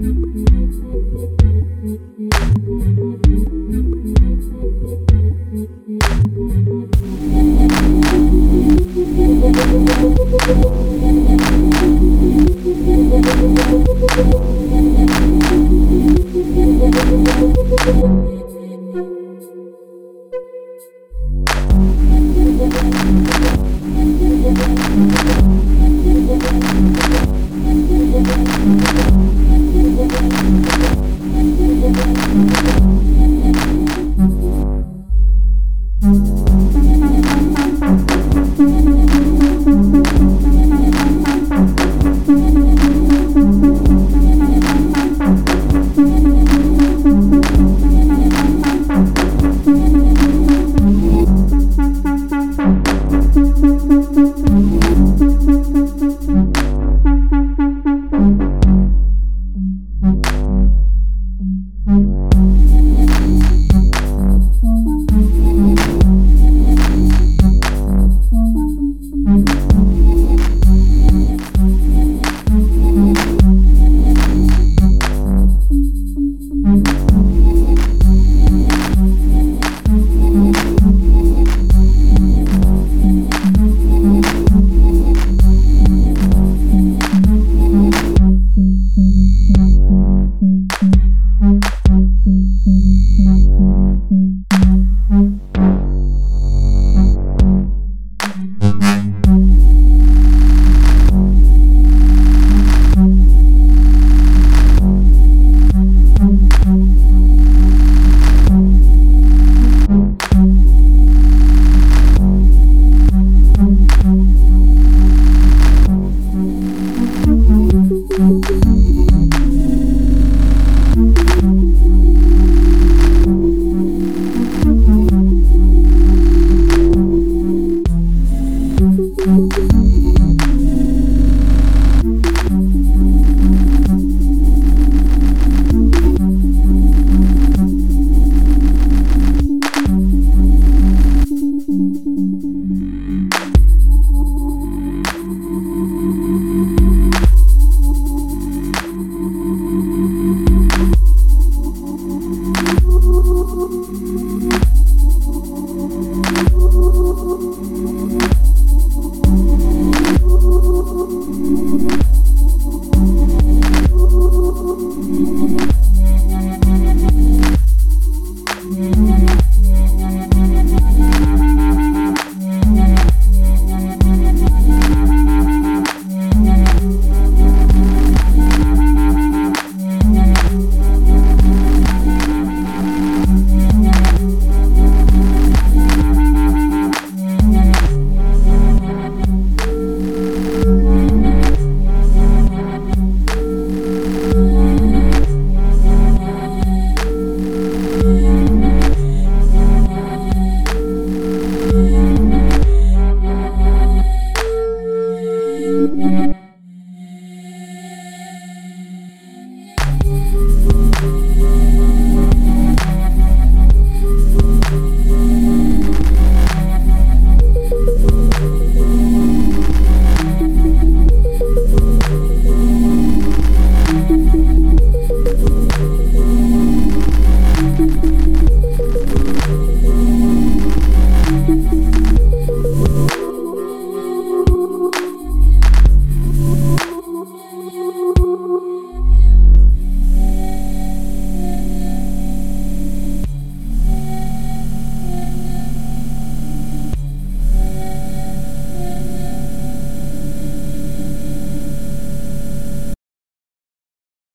hmm